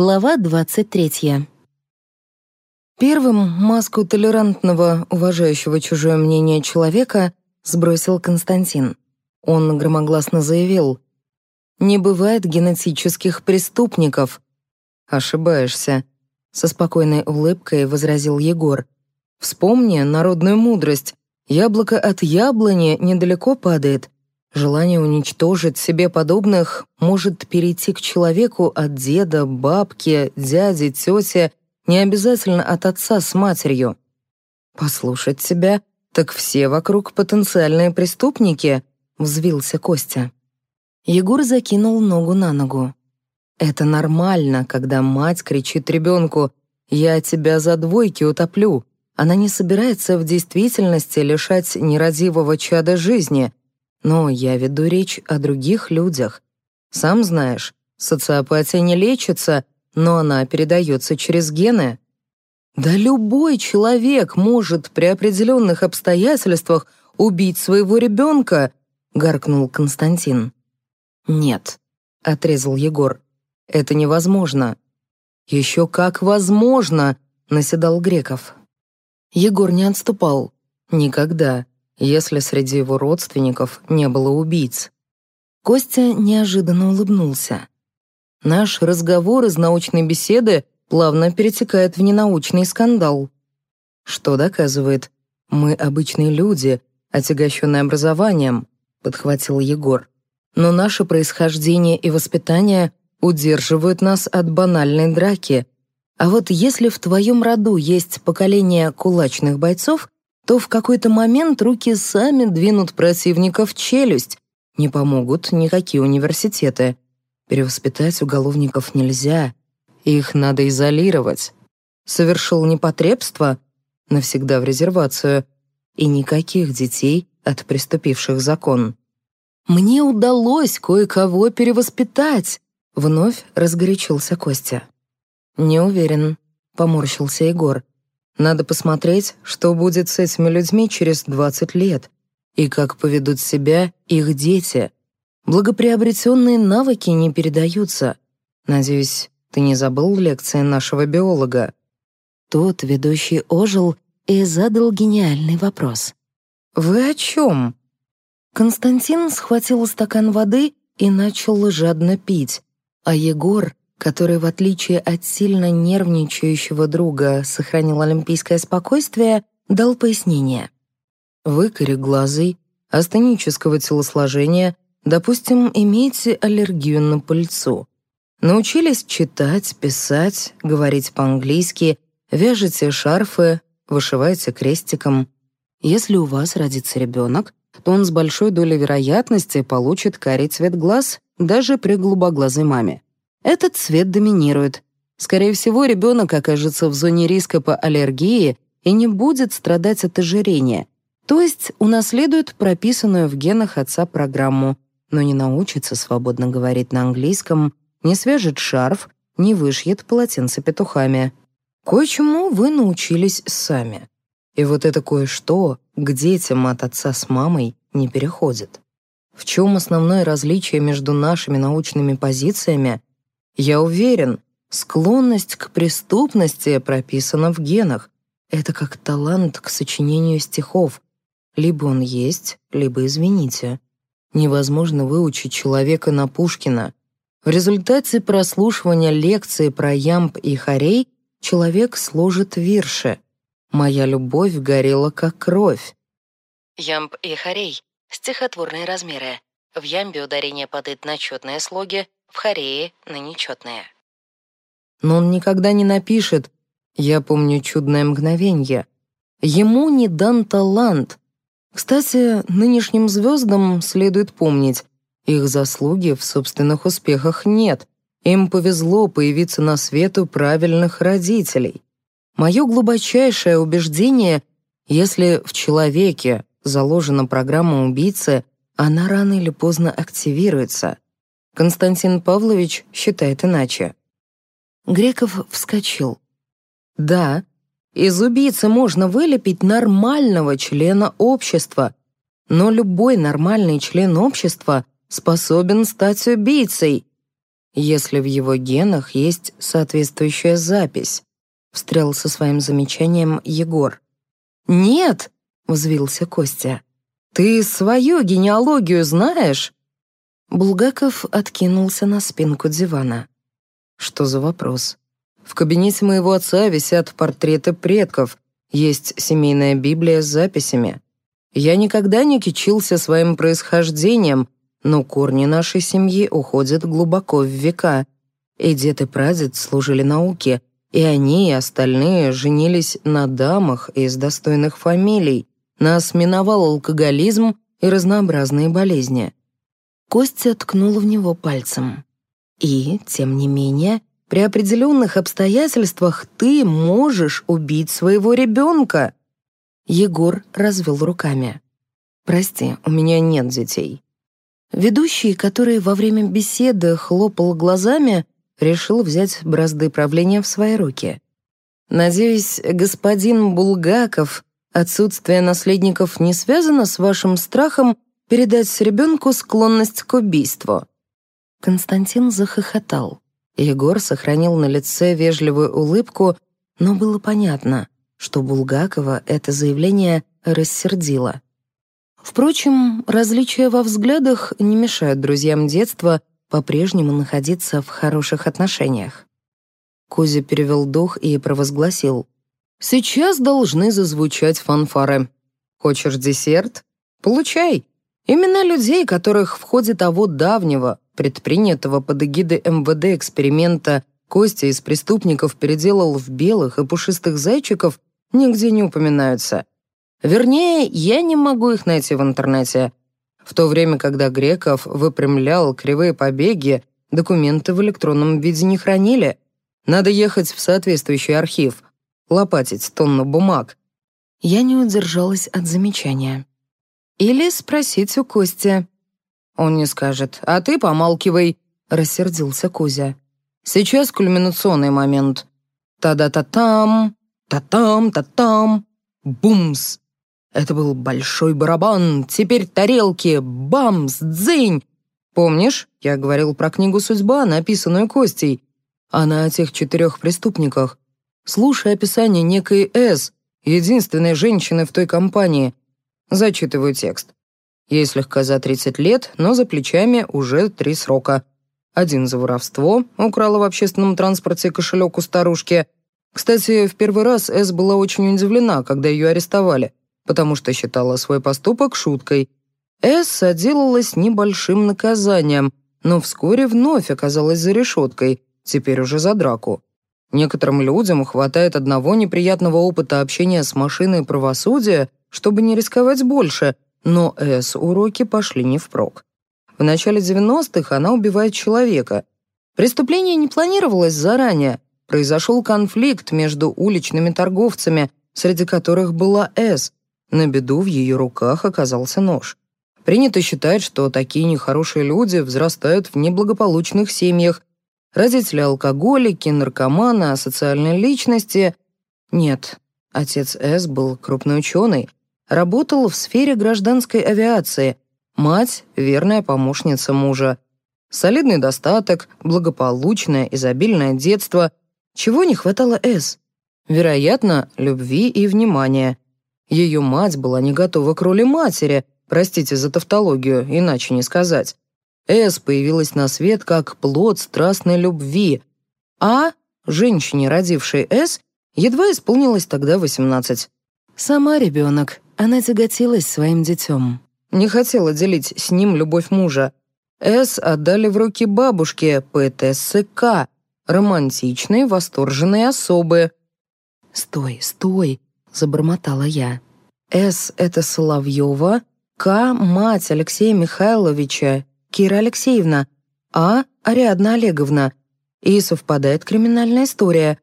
Глава 23. Первым маску толерантного, уважающего чужое мнение человека сбросил Константин. Он громогласно заявил, «Не бывает генетических преступников». «Ошибаешься», — со спокойной улыбкой возразил Егор. «Вспомни народную мудрость. Яблоко от яблони недалеко падает. Желание уничтожить себе подобных может перейти к человеку от деда, бабки, дяди, тети, не обязательно от отца с матерью. «Послушать тебя, так все вокруг потенциальные преступники», — взвился Костя. Егор закинул ногу на ногу. «Это нормально, когда мать кричит ребенку «Я тебя за двойки утоплю». Она не собирается в действительности лишать нерадивого чада жизни, но я веду речь о других людях. Сам знаешь, социопатия не лечится, но она передается через гены. Да любой человек может при определенных обстоятельствах убить своего ребенка, гаркнул Константин. Нет, отрезал Егор. Это невозможно. Еще как возможно, наседал Греков. Егор не отступал. Никогда если среди его родственников не было убийц. Костя неожиданно улыбнулся. Наш разговор из научной беседы плавно перетекает в ненаучный скандал. Что доказывает, мы обычные люди, отягощенные образованием, подхватил Егор. Но наше происхождение и воспитание удерживают нас от банальной драки. А вот если в твоем роду есть поколение кулачных бойцов, то в какой-то момент руки сами двинут противника в челюсть. Не помогут никакие университеты. Перевоспитать уголовников нельзя. Их надо изолировать. Совершил непотребство — навсегда в резервацию. И никаких детей от приступивших закон. «Мне удалось кое-кого перевоспитать!» — вновь разгорячился Костя. «Не уверен», — поморщился Егор. Надо посмотреть, что будет с этими людьми через 20 лет и как поведут себя их дети. Благоприобретенные навыки не передаются. Надеюсь, ты не забыл лекции нашего биолога?» Тот ведущий ожил и задал гениальный вопрос. «Вы о чем?» Константин схватил стакан воды и начал жадно пить, а Егор который, в отличие от сильно нервничающего друга, сохранил олимпийское спокойствие, дал пояснение. Вы кореглазый, астенического телосложения, допустим, имеете аллергию на пыльцу. Научились читать, писать, говорить по-английски, вяжете шарфы, вышиваете крестиком. Если у вас родится ребенок, то он с большой долей вероятности получит карий цвет глаз даже при голубоглазой маме. Этот цвет доминирует. Скорее всего, ребенок окажется в зоне риска по аллергии и не будет страдать от ожирения, то есть унаследует прописанную в генах отца программу, но не научится свободно говорить на английском, не свяжет шарф, не вышьет полотенце петухами. Кое-чему вы научились сами. И вот это кое-что к детям от отца с мамой не переходит. В чем основное различие между нашими научными позициями я уверен, склонность к преступности прописана в генах. Это как талант к сочинению стихов. Либо он есть, либо извините. Невозможно выучить человека на Пушкина. В результате прослушивания лекции про ямб и хорей человек сложит вирши. «Моя любовь горела, как кровь». Ямб и хорей — стихотворные размеры. В ямбе ударение падает на четные слоги, в хорее на нечетное. Но он никогда не напишет «Я помню чудное мгновенье». Ему не дан талант. Кстати, нынешним звездам следует помнить, их заслуги в собственных успехах нет. Им повезло появиться на свет у правильных родителей. Мое глубочайшее убеждение, если в человеке заложена программа убийцы, она рано или поздно активируется — Константин Павлович считает иначе. Греков вскочил. Да, из убийцы можно вылепить нормального члена общества, но любой нормальный член общества способен стать убийцей. если в его генах есть соответствующая запись», — встрял со своим замечанием Егор. «Нет!» — взвился Костя. «Ты свою генеалогию знаешь?» Булгаков откинулся на спинку дивана. «Что за вопрос?» «В кабинете моего отца висят портреты предков, есть семейная Библия с записями. Я никогда не кичился своим происхождением, но корни нашей семьи уходят глубоко в века. И дед и прадед служили науке, и они и остальные женились на дамах из достойных фамилий. Нас миновал алкоголизм и разнообразные болезни. Костя ткнул в него пальцем. И, тем не менее, при определенных обстоятельствах ты можешь убить своего ребенка. Егор развел руками. «Прости, у меня нет детей». Ведущий, который во время беседы хлопал глазами, решил взять бразды правления в свои руки. «Надеюсь, господин Булгаков, отсутствие наследников не связано с вашим страхом передать ребенку склонность к убийству?» Константин захохотал. Егор сохранил на лице вежливую улыбку, но было понятно, что Булгакова это заявление рассердило. Впрочем, различия во взглядах не мешают друзьям детства по-прежнему находиться в хороших отношениях. Кузя перевел дух и провозгласил. «Сейчас должны зазвучать фанфары. Хочешь десерт? Получай. Имена людей, которых в ходе того давнего, предпринятого под эгидой МВД эксперимента Костя из преступников переделал в белых и пушистых зайчиков, нигде не упоминаются. Вернее, я не могу их найти в интернете. В то время, когда Греков выпрямлял кривые побеги, документы в электронном виде не хранили. Надо ехать в соответствующий архив, лопатить тонну бумаг. Я не удержалась от замечания. Или спросить у Кости. Он не скажет, а ты помалкивай, рассердился Кузя. Сейчас кульминационный момент. Та-да-та-там, та-там, та-там, бумс. Это был большой барабан, теперь тарелки, бамс, дзынь. Помнишь, я говорил про книгу «Судьба», написанную Костей? Она о тех четырех преступниках. Слушай описание некой С, единственной женщины в той компании. Зачитываю текст. Ей слегка за 30 лет, но за плечами уже три срока. Один за воровство, украла в общественном транспорте кошелек у старушки. Кстати, в первый раз С была очень удивлена, когда ее арестовали потому что считала свой поступок шуткой. Эс отделалась небольшим наказанием, но вскоре вновь оказалась за решеткой, теперь уже за драку. Некоторым людям хватает одного неприятного опыта общения с машиной правосудия, чтобы не рисковать больше, но Эс уроки пошли не впрок. В начале 90-х она убивает человека. Преступление не планировалось заранее. Произошел конфликт между уличными торговцами, среди которых была Эс, на беду в ее руках оказался нож. Принято считать, что такие нехорошие люди взрастают в неблагополучных семьях. Родители алкоголики, наркоманы, асоциальные личности. Нет, отец С был крупный ученый, работал в сфере гражданской авиации, мать — верная помощница мужа. Солидный достаток, благополучное, изобильное детство. Чего не хватало С? Вероятно, любви и внимания — ее мать была не готова к роли матери, простите за тавтологию, иначе не сказать. Эс появилась на свет как плод страстной любви, а женщине, родившей Эс, едва исполнилось тогда 18. Сама ребенок, она тяготилась своим детем. Не хотела делить с ним любовь мужа. Эс отдали в руки бабушке ПТСК, романтичные, восторженные особы. «Стой, стой!» забормотала я. «С — это Соловьева, К — мать Алексея Михайловича, Кира Алексеевна, А — Ариадна Олеговна. И совпадает криминальная история.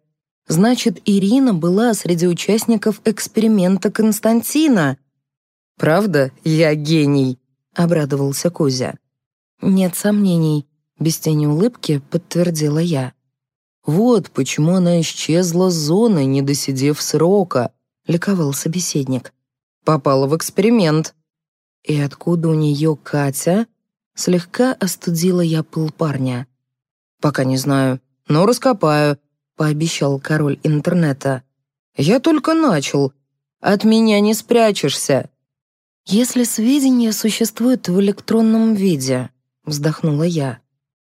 Значит, Ирина была среди участников эксперимента Константина». «Правда, я гений?» — обрадовался Кузя. «Нет сомнений», — без тени улыбки подтвердила я. «Вот почему она исчезла с зоны, не досидев срока», — ликовал собеседник. «Попала в эксперимент». «И откуда у нее Катя?» Слегка остудила я пыл парня. Пока не знаю, но раскопаю, пообещал король интернета. Я только начал. От меня не спрячешься. Если сведения существуют в электронном виде, вздохнула я.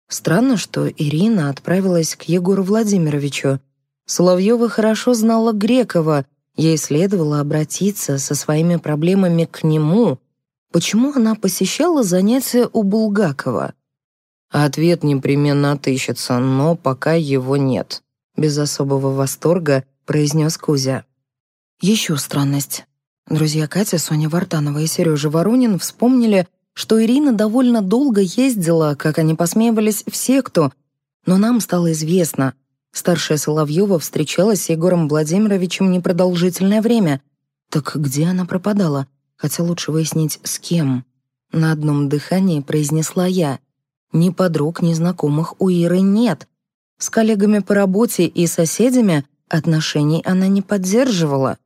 Странно, что Ирина отправилась к Егору Владимировичу. Соловьева хорошо знала Грекова, ей следовало обратиться со своими проблемами к нему. Почему она посещала занятия у Булгакова? Ответ непременно отыщется, но пока его нет. Без особого восторга произнес Кузя. Еще странность. Друзья Катя, Соня Вартанова и Сережа Воронин вспомнили, что Ирина довольно долго ездила, как они посмеивались все, кто... Но нам стало известно. Старшая Соловьева встречалась с Егором Владимировичем непродолжительное время. Так где она пропадала? Хотя лучше выяснить, с кем. На одном дыхании произнесла я. Ни подруг, ни знакомых у Иры нет. С коллегами по работе и соседями отношений она не поддерживала.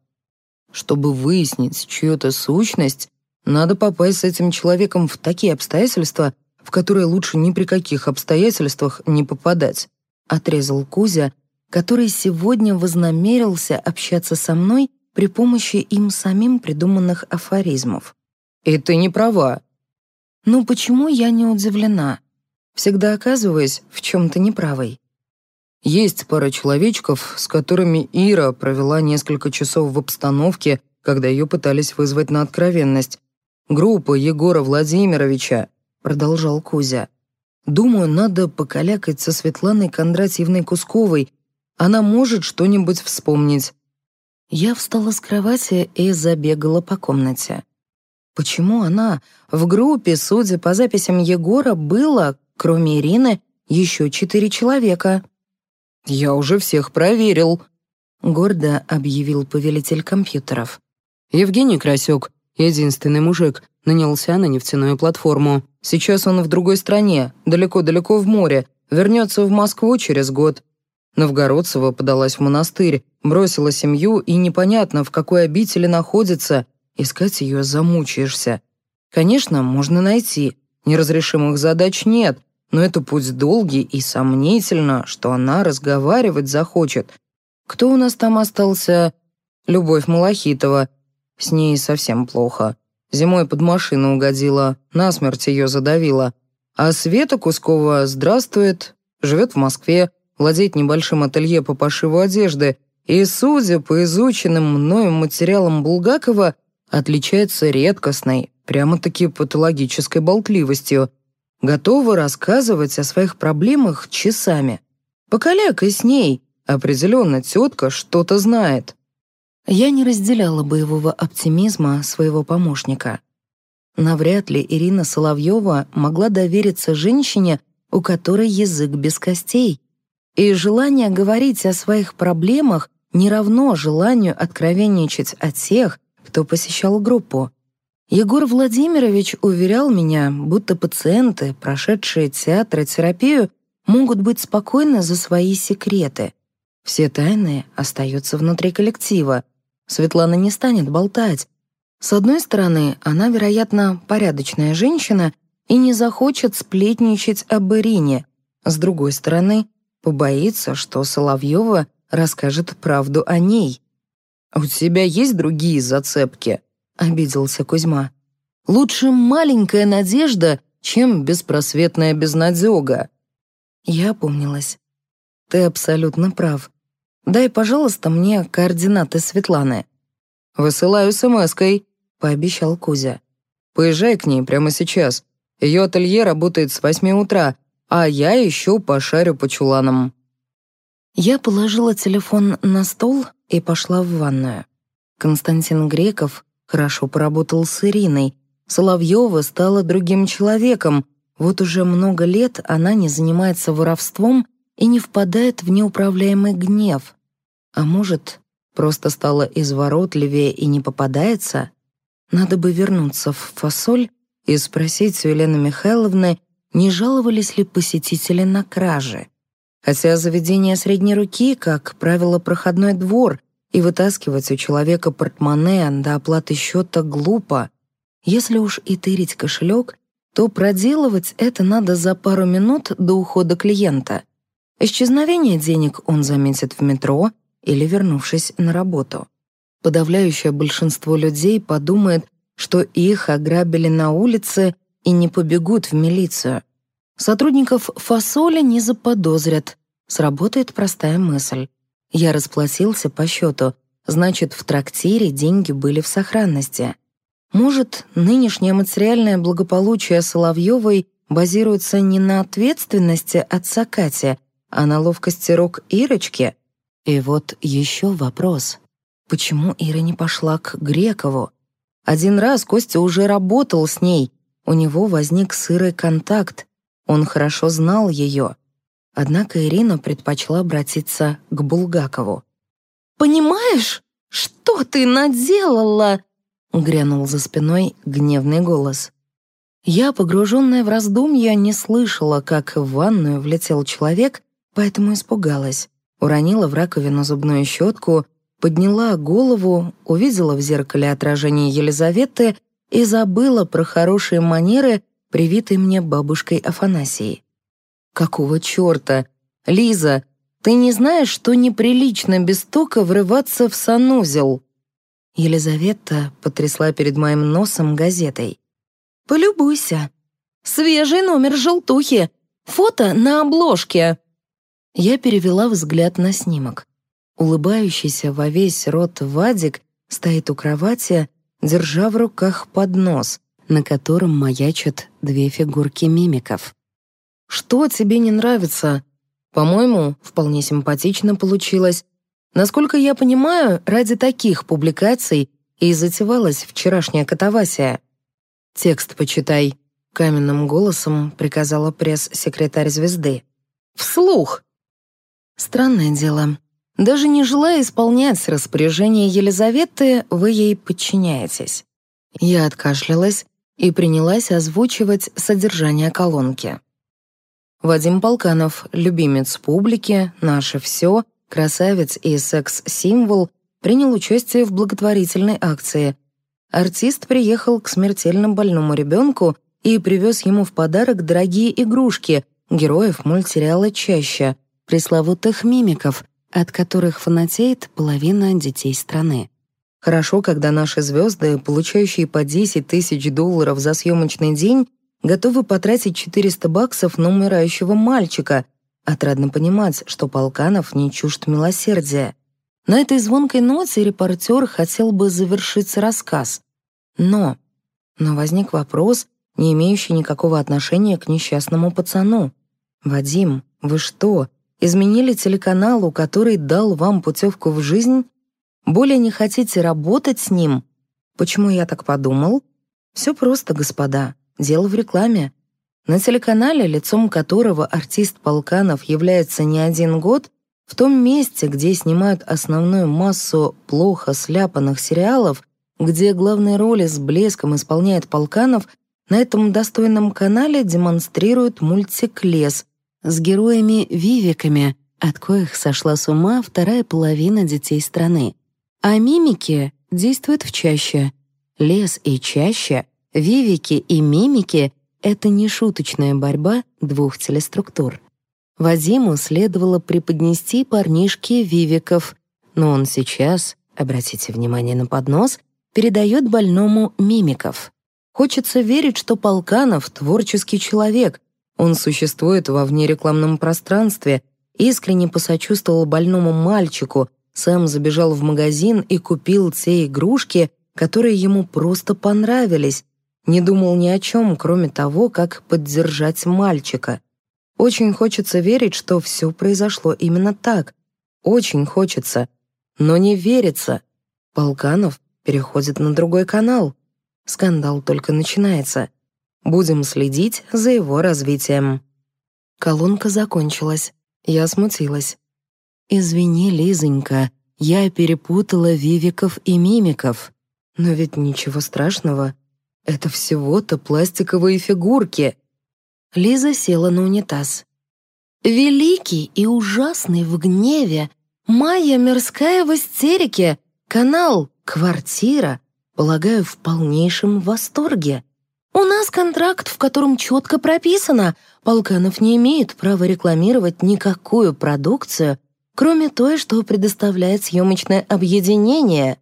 Чтобы выяснить чью-то сущность, надо попасть с этим человеком в такие обстоятельства, в которые лучше ни при каких обстоятельствах не попадать», — отрезал Кузя, который сегодня вознамерился общаться со мной при помощи им самим придуманных афоризмов. «И ты не права». «Ну почему я не удивлена? Всегда оказываюсь в чем-то неправой». Есть пара человечков, с которыми Ира провела несколько часов в обстановке, когда ее пытались вызвать на откровенность. «Группа Егора Владимировича», — продолжал Кузя. «Думаю, надо покалякать со Светланой Кондратьевной Кусковой. Она может что-нибудь вспомнить». Я встала с кровати и забегала по комнате. Почему она в группе, судя по записям Егора, было, кроме Ирины, еще четыре человека? «Я уже всех проверил», — гордо объявил повелитель компьютеров. «Евгений Красюк, единственный мужик, нанялся на нефтяную платформу. Сейчас он в другой стране, далеко-далеко в море, вернется в Москву через год. Новгородцева подалась в монастырь, бросила семью и непонятно, в какой обители находится. Искать ее замучаешься. Конечно, можно найти. Неразрешимых задач нет, но это путь долгий и сомнительно, что она разговаривать захочет. Кто у нас там остался? Любовь Малахитова. С ней совсем плохо. Зимой под машину угодила, насмерть ее задавила. А Света Кускова здравствует, живет в Москве, владеет небольшим ателье по пошиву одежды и, судя по изученным мною материалам Булгакова, отличается редкостной, прямо-таки патологической болтливостью – готова рассказывать о своих проблемах часами. Покалякай с ней, определенно тетка что-то знает. Я не разделяла боевого оптимизма своего помощника. Навряд ли Ирина Соловьева могла довериться женщине, у которой язык без костей. И желание говорить о своих проблемах не равно желанию откровенничать о тех, кто посещал группу. Егор Владимирович уверял меня, будто пациенты, прошедшие театр и терапию, могут быть спокойны за свои секреты. Все тайны остаются внутри коллектива. Светлана не станет болтать. С одной стороны, она, вероятно, порядочная женщина и не захочет сплетничать об Ирине. С другой стороны, побоится, что Соловьева расскажет правду о ней. «У тебя есть другие зацепки?» — обиделся Кузьма. «Лучше маленькая надежда, чем беспросветная безнадега». Я опомнилась. «Ты абсолютно прав. Дай, пожалуйста, мне координаты Светланы». «Высылаю смс-кой», — пообещал Кузя. «Поезжай к ней прямо сейчас. Ее ателье работает с восьми утра, а я еще пошарю по чуланам». Я положила телефон на стол и пошла в ванную. Константин Греков Хорошо поработал с Ириной. Соловьева стала другим человеком. Вот уже много лет она не занимается воровством и не впадает в неуправляемый гнев. А может, просто стала изворотливее и не попадается? Надо бы вернуться в фасоль и спросить у Елены Михайловны, не жаловались ли посетители на кражи. Хотя заведение средней руки, как правило, проходной двор, и вытаскивать у человека портмоне до оплаты счета глупо. Если уж и тырить кошелек, то проделывать это надо за пару минут до ухода клиента. Исчезновение денег он заметит в метро или вернувшись на работу. Подавляющее большинство людей подумает, что их ограбили на улице и не побегут в милицию. Сотрудников фасоли не заподозрят. Сработает простая мысль. Я расплатился по счету, значит, в трактире деньги были в сохранности. Может, нынешнее материальное благополучие Соловьевой базируется не на ответственности отца Кати, а на ловкости рук Ирочки? И вот еще вопрос. Почему Ира не пошла к Грекову? Один раз Костя уже работал с ней, у него возник сырый контакт, он хорошо знал ее. Однако Ирина предпочла обратиться к Булгакову. «Понимаешь, что ты наделала?» — грянул за спиной гневный голос. Я, погруженная в раздумья, не слышала, как в ванную влетел человек, поэтому испугалась. Уронила в раковину зубную щетку, подняла голову, увидела в зеркале отражение Елизаветы и забыла про хорошие манеры, привитые мне бабушкой Афанасией. «Какого черта? Лиза, ты не знаешь, что неприлично без тока врываться в санузел?» Елизавета потрясла перед моим носом газетой. «Полюбуйся. Свежий номер желтухи. Фото на обложке». Я перевела взгляд на снимок. Улыбающийся во весь рот Вадик стоит у кровати, держа в руках поднос, на котором маячат две фигурки мимиков. «Что тебе не нравится?» «По-моему, вполне симпатично получилось. Насколько я понимаю, ради таких публикаций и затевалась вчерашняя катавасия. Текст почитай», — каменным голосом приказала пресс-секретарь «Звезды». «Вслух!» Странное дело. Даже не желая исполнять распоряжение Елизаветы, вы ей подчиняетесь. Я откашлялась и принялась озвучивать содержание колонки. Вадим Полканов, любимец публики, наше все, красавец и секс-символ, принял участие в благотворительной акции. Артист приехал к смертельно больному ребенку и привез ему в подарок дорогие игрушки, героев мультсериала «Чаще», пресловутых мимиков, от которых фанатеет половина детей страны. Хорошо, когда наши звезды, получающие по 10 тысяч долларов за съемочный день, готовы потратить 400 баксов на умирающего мальчика. Отрадно понимать, что Полканов не чужд милосердия. На этой звонкой ноте репортер хотел бы завершить рассказ. Но... Но возник вопрос, не имеющий никакого отношения к несчастному пацану. «Вадим, вы что, изменили телеканалу, который дал вам путевку в жизнь? Более не хотите работать с ним? Почему я так подумал? Все просто, господа. Дело в рекламе. На телеканале, лицом которого артист Полканов является не один год, в том месте, где снимают основную массу плохо сляпанных сериалов, где главные роли с блеском исполняет Полканов, на этом достойном канале демонстрируют мультик «Лес», с героями-вивиками, от коих сошла с ума вторая половина детей страны. А мимики действуют в чаще. Лес и чаще, вивики и мимики — это не шуточная борьба двух телеструктур. Вадиму следовало преподнести парнишке вивиков, но он сейчас, обратите внимание на поднос, передает больному мимиков. Хочется верить, что Полканов — творческий человек, он существует во внерекламном пространстве, искренне посочувствовал больному мальчику, сам забежал в магазин и купил те игрушки, которые ему просто понравились, не думал ни о чем, кроме того, как поддержать мальчика. Очень хочется верить, что все произошло именно так. Очень хочется. Но не верится. Полканов переходит на другой канал. Скандал только начинается. Будем следить за его развитием». Колонка закончилась. Я смутилась. «Извини, Лизонька, я перепутала вивиков и мимиков. Но ведь ничего страшного. Это всего-то пластиковые фигурки». Лиза села на унитаз. «Великий и ужасный в гневе, Майя мирская в истерике, канал, квартира, полагаю, в полнейшем восторге. У нас контракт, в котором четко прописано, Полканов не имеет права рекламировать никакую продукцию, кроме той, что предоставляет съемочное объединение.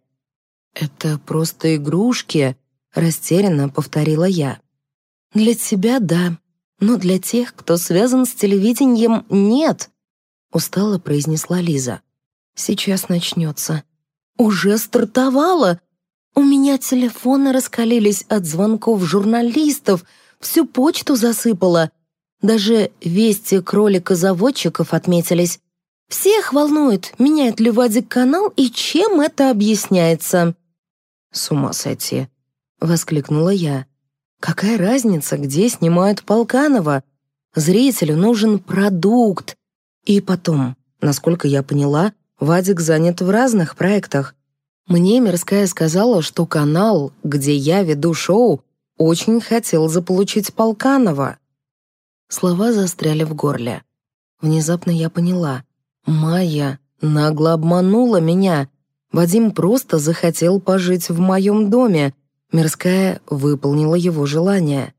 «Это просто игрушки», — растерянно повторила я. «Для тебя — да, но для тех, кто связан с телевидением, нет», — устало произнесла Лиза. «Сейчас начнется». «Уже стартовало!» У меня телефоны раскалились от звонков журналистов, всю почту засыпало. Даже вести кролика-заводчиков отметились. Всех волнует, меняет ли Вадик канал и чем это объясняется. «С ума сойти!» — воскликнула я. «Какая разница, где снимают Полканова? Зрителю нужен продукт. И потом, насколько я поняла, Вадик занят в разных проектах. Мне Мирская сказала, что канал, где я веду шоу, очень хотел заполучить Полканова. Слова застряли в горле. Внезапно я поняла. Майя нагло обманула меня. Вадим просто захотел пожить в моем доме. Мирская выполнила его желание.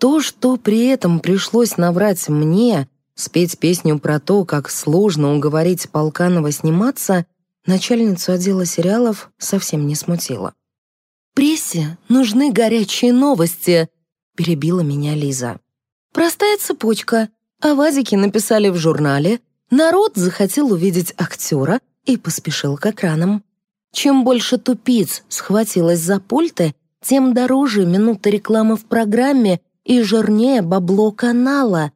То, что при этом пришлось наврать мне, спеть песню про то, как сложно уговорить Полканова сниматься, начальницу отдела сериалов совсем не смутило. «Прессе нужны горячие новости», — перебила меня Лиза. «Простая цепочка. О Вадике написали в журнале, народ захотел увидеть актера и поспешил к экранам. Чем больше тупиц схватилось за пульты, тем дороже минута рекламы в программе и жирнее бабло канала.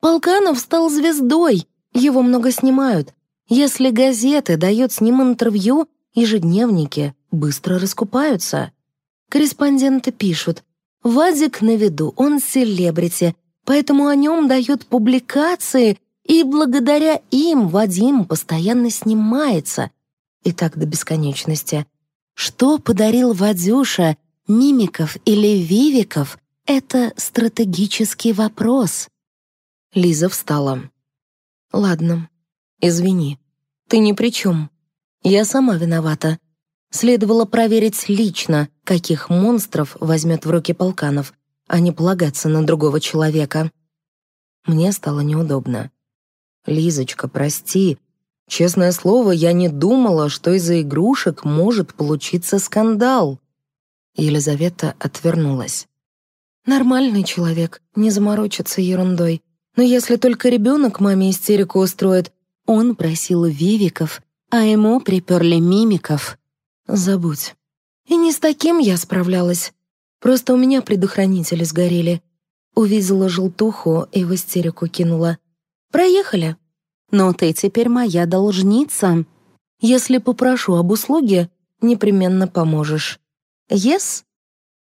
Полканов стал звездой, его много снимают, если газеты дают с ним интервью, ежедневники быстро раскупаются. Корреспонденты пишут, «Вадик на виду, он селебрити, поэтому о нем дают публикации, и благодаря им Вадим постоянно снимается». И так до бесконечности. Что подарил Вадюша, Мимиков или Вивиков — это стратегический вопрос. Лиза встала. «Ладно, «Извини, ты ни при чем. Я сама виновата. Следовало проверить лично, каких монстров возьмет в руки полканов, а не полагаться на другого человека». Мне стало неудобно. «Лизочка, прости. Честное слово, я не думала, что из-за игрушек может получиться скандал». Елизавета отвернулась. «Нормальный человек, не заморочится ерундой. Но если только ребенок маме истерику устроит, он просил вивиков, а ему приперли мимиков. Забудь. И не с таким я справлялась. Просто у меня предохранители сгорели. Увидела желтуху и в истерику кинула. «Проехали. Но ты теперь моя должница. Если попрошу об услуге, непременно поможешь. Yes?»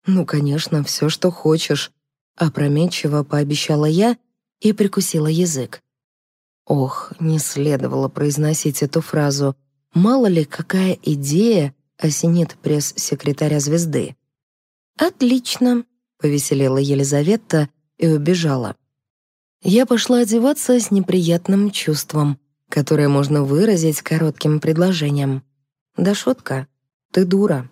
«Ну, конечно, все, что хочешь», — опрометчиво пообещала я и прикусила язык. Ох, не следовало произносить эту фразу. Мало ли, какая идея осенит пресс-секретаря «Звезды». «Отлично», — повеселела Елизавета и убежала. Я пошла одеваться с неприятным чувством, которое можно выразить коротким предложением. «Да шутка, ты дура».